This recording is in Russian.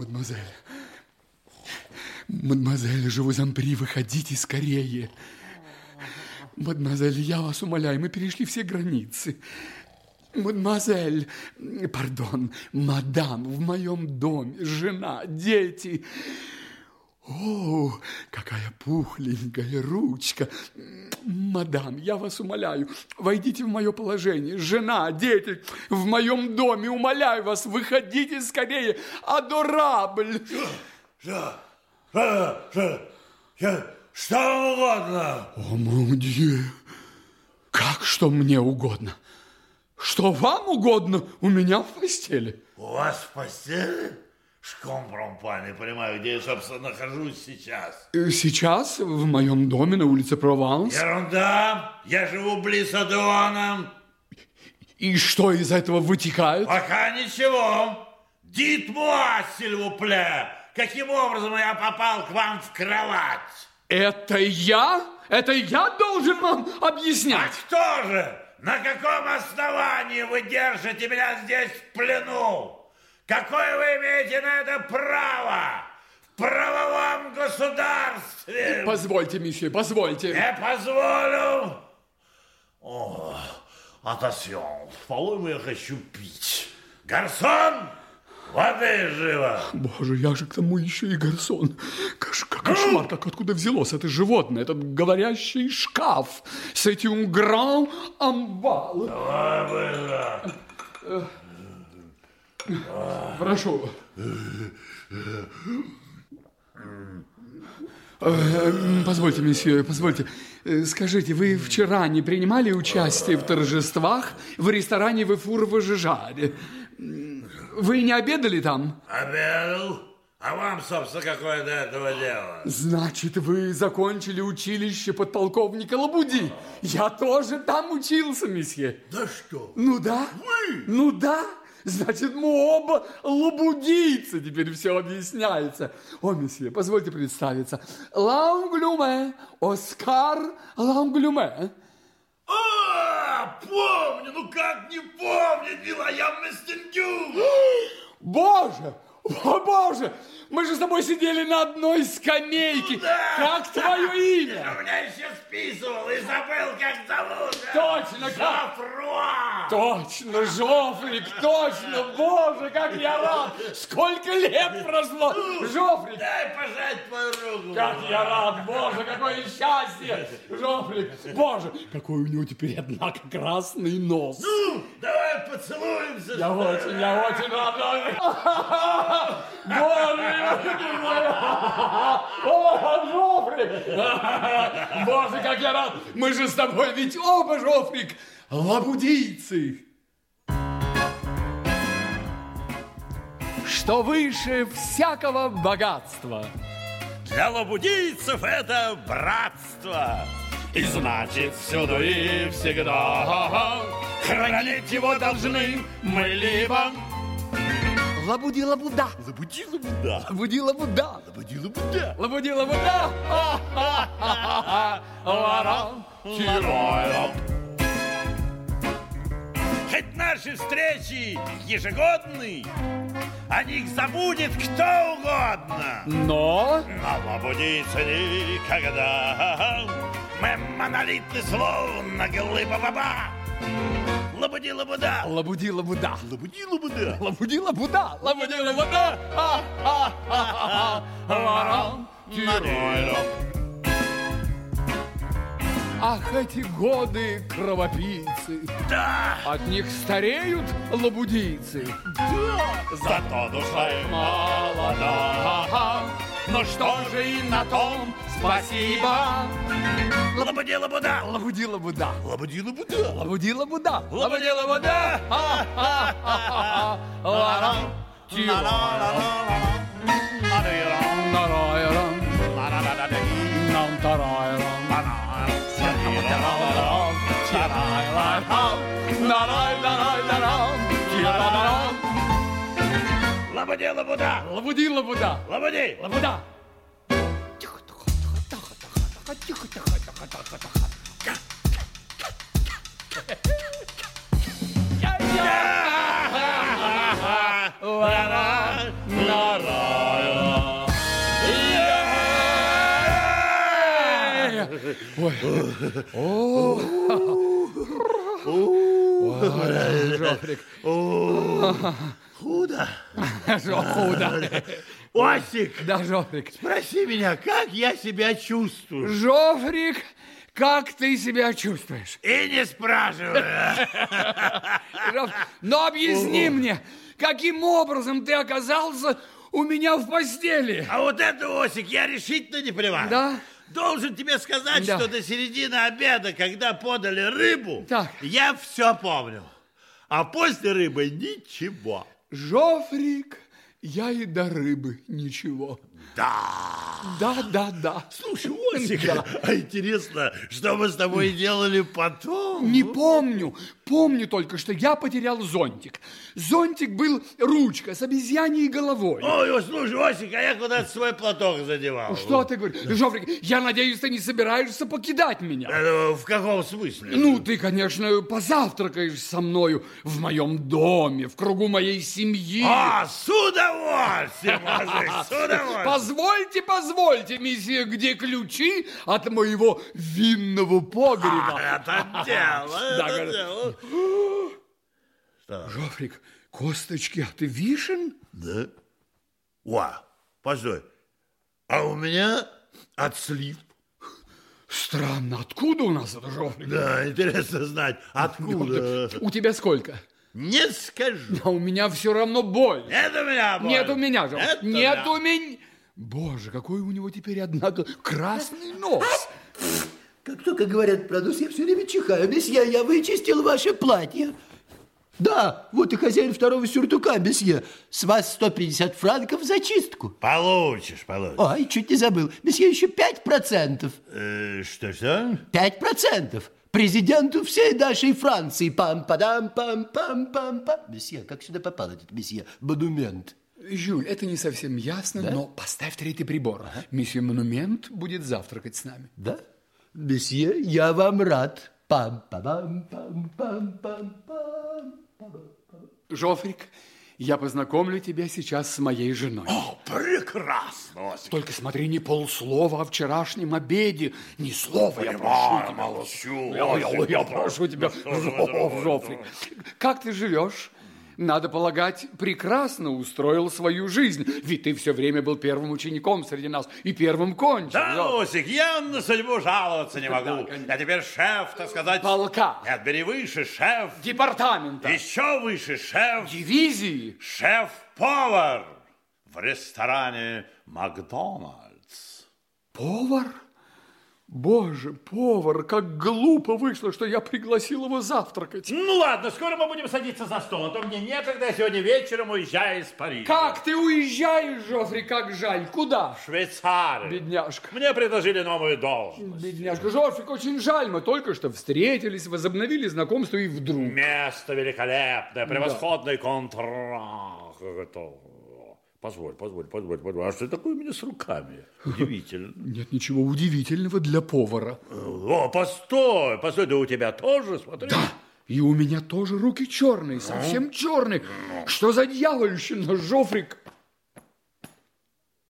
Мадемуазель, мадемуазель, en prie, выходите скорее. Мадемуазель, я вас умоляю, мы перешли все границы. Мадемуазель, пардон, мадам, в моем доме жена, дети. О, какая пухленькая ручка. Мадам, я вас умоляю, войдите в мое положение. Жена, дети, в моем доме, умоляю вас, выходите скорее. Адорабль. Что? Что? Что? Что? Что угодно? О, мудье, как что мне угодно? Что вам угодно у меня в постели? У вас в постели? Шкомпромпа, не понимаю, где я, собственно, нахожусь сейчас. Э, Сейчас в моем доме на улице Прованс. Ерунда, я живу близ Адуана. И что из этого вытекает? Пока ничего. Дит-муа, сильвупле. Каким образом я попал к вам в кровать? Это я? Это я должен вам А объяснять? кто же? На каком основании вы держите меня здесь в плену? Какое вы имеете на это право? В правовом государстве? Позвольте, месье, позвольте. Не позволю. О, attention, по-моему, я хочу пить. Гарсон, воды живо. Боже, я же к тому еще и гарсон. Кош- как кошмар, как откуда взялось это животное, этот говорящий шкаф с этим гран амбал. Давай быстро. Прошу. Э, Позвольте, месье, позвольте. Э, Скажите, вы вчера не принимали участие в торжествах в ресторане в Эфур-Важижаре? Вы не обедали там? Обедал. А вам, собственно, какое до этого дело? Значит, вы закончили училище подполковника Лабуди. Я тоже там учился, месье. Да что? Ну да. Вы? Ну да. Значит, мы оба лабудийцы. Теперь все объясняется. О, месье, позвольте представиться. Ланглюме, Оскар Ланглюме. А, помню, ну как не помнить, милая Местингю? Боже, о, боже, мы же с тобой сидели на одной скамейке. Ну да. Как твое имя? У меня еще списывал и забыл, как зовут. Точно, как? Жофруа. Точно, Жофрик, точно, боже, как я рад! Сколько лет прошло! Жофрик, Дай пожать твою руку. как я рад, боже, какое счастье! Жофрик, боже, какой у него теперь, однако, красный нос! Ну, давай поцелуемся. Я очень, я очень рад! Боже, Жофрик! Боже, как я рад! Мы же с тобой ведь оба, Жофрик, лабудийцы! Что выше всякого богатства. Для лабудийцев это братство. И значит, всюду и всегда Хранить его должны мы либо Лабуди лабуда Лабуди лабуда. Лабуди лабуда Лабуди лабуда. Лабуди лабуда. Ларам, тирайрам. Хоть наши встречи ежегодны, о них забудет кто угодно. Но Но лабудийцы никогда. Мы монолитны, словно глыба баба. Лабуди лабуда. Лабуди лабуда Лабуди лабуда. Лабуди лабуда Лабуди лабуда Ха-ха-ха-ха. Ларам, тирайрам. Ах, эти годы кровопийцы Да, От них стареют лабудийцы зато душа молода. Но что же и на том спасибо. Лабуди лабуда. Лабуди лабуда. Лабуди лабуда. Лабуди лабуда. Лабуди лабуда. Ха-ха-ха-ха. Ларам, тирарам. Нарайрам. Нам тарайрам. Лабуди, лабуда! Лабуди, лабуда! Лабуди! Лабуда! Ой. О. О. О. О. Худо. Худо. Осик, Да, Жофрик. спроси меня, как я себя чувствую? Жофрик, как ты себя чувствуешь? И не спрашивай. Жоф- Но объясни мне, каким образом ты оказался у меня в постели? А вот это, Осик, я решительно не понимаю. Да? Должен тебе сказать, Да. что до середины обеда, когда подали рыбу, Так. я все помню. А после рыбы ничего. Жофрик, я и до рыбы ничего. Да. Да, да, да. Слушай, Осик, Да. а интересно, что мы с тобой делали потом? Не помню. Помню только, что я потерял зонтик. Зонтик был ручка с обезьяньей головой. Ой, слушай, Осик, а я куда-то свой платок задевал. Что ты говоришь? Жофрик, я надеюсь, ты не собираешься покидать меня. Это в каком смысле? Ну, ты, конечно, позавтракаешь со мною в моем доме, в кругу моей семьи. А, с удовольствием, Осик, с удовольствием. Позвольте, позвольте, месье, где ключи от моего винного погреба? Это дело, Да, это говорю. дело. Жофрик, косточки от вишен? Да? О, постой. А у меня от слив. Странно, откуда у нас это, Жофрик? Да, интересно знать, откуда. У тебя сколько? Не скажу. А у меня все равно боль. Нет у меня боль. Нет у меня. Это Нет да. у меня. Боже, какой у него теперь, однако, красный нос. Как только говорят про нос, я все время чихаю. Месье, я вычистил ваше платье. Да, вот и хозяин второго сюртука, месье. С вас 150 франков за чистку. Получишь, получишь. Ой, чуть не забыл. Месье, еще 5%. Э, что-что? 5%. Президенту всей нашей Франции. Пам-падам, пам-пам-пам-пам. Месье, как сюда попал этот месье? Монумент. Жюль, это не совсем ясно, но поставь третий прибор. Месье Монумент будет завтракать с нами. Да? Месье, я вам рад. Пам-падам, пам-пам-пам-пам. Жофрик, я познакомлю тебя сейчас с моей женой. О, прекрасно. Только смотри, не полслова о вчерашнем обеде. Ни слова, я прошу Понимаю, тебя. молчу. Я, я- я прошу тебя, что же вы Жо- думаете? Жофрик. Как ты живешь? Надо полагать, прекрасно устроил свою жизнь, ведь ты все время был первым учеником среди нас и первым кончил. Да, Осик, я на судьбу жаловаться не могу. конечно. Я теперь шеф, так сказать. Полка. Нет, бери выше, шеф. Департамента. Еще выше, шеф. Дивизии. Шеф-повар в ресторане Макдональдс. Повар? Боже, повар, как глупо вышло, что я пригласил его завтракать. Ну ладно, скоро мы будем садиться за стол, а то мне некогда, я сегодня вечером уезжаю из Парижа. Как ты уезжаешь, Жофри, как жаль. Куда? Швейцария. Бедняжка. Мне предложили новую должность. Бедняжка, Жофрик, очень жаль. Мы только что встретились, возобновили знакомство и вдруг... Место великолепное, превосходный контракт. Позволь, позволь, позволь, позволь. А что такое у меня с руками? Удивительно. Нет ничего удивительного для повара. О, постой, постой, да у тебя тоже, смотри. Да, и у меня тоже руки черные, совсем черные. Что за дьявольщина, Жофрик?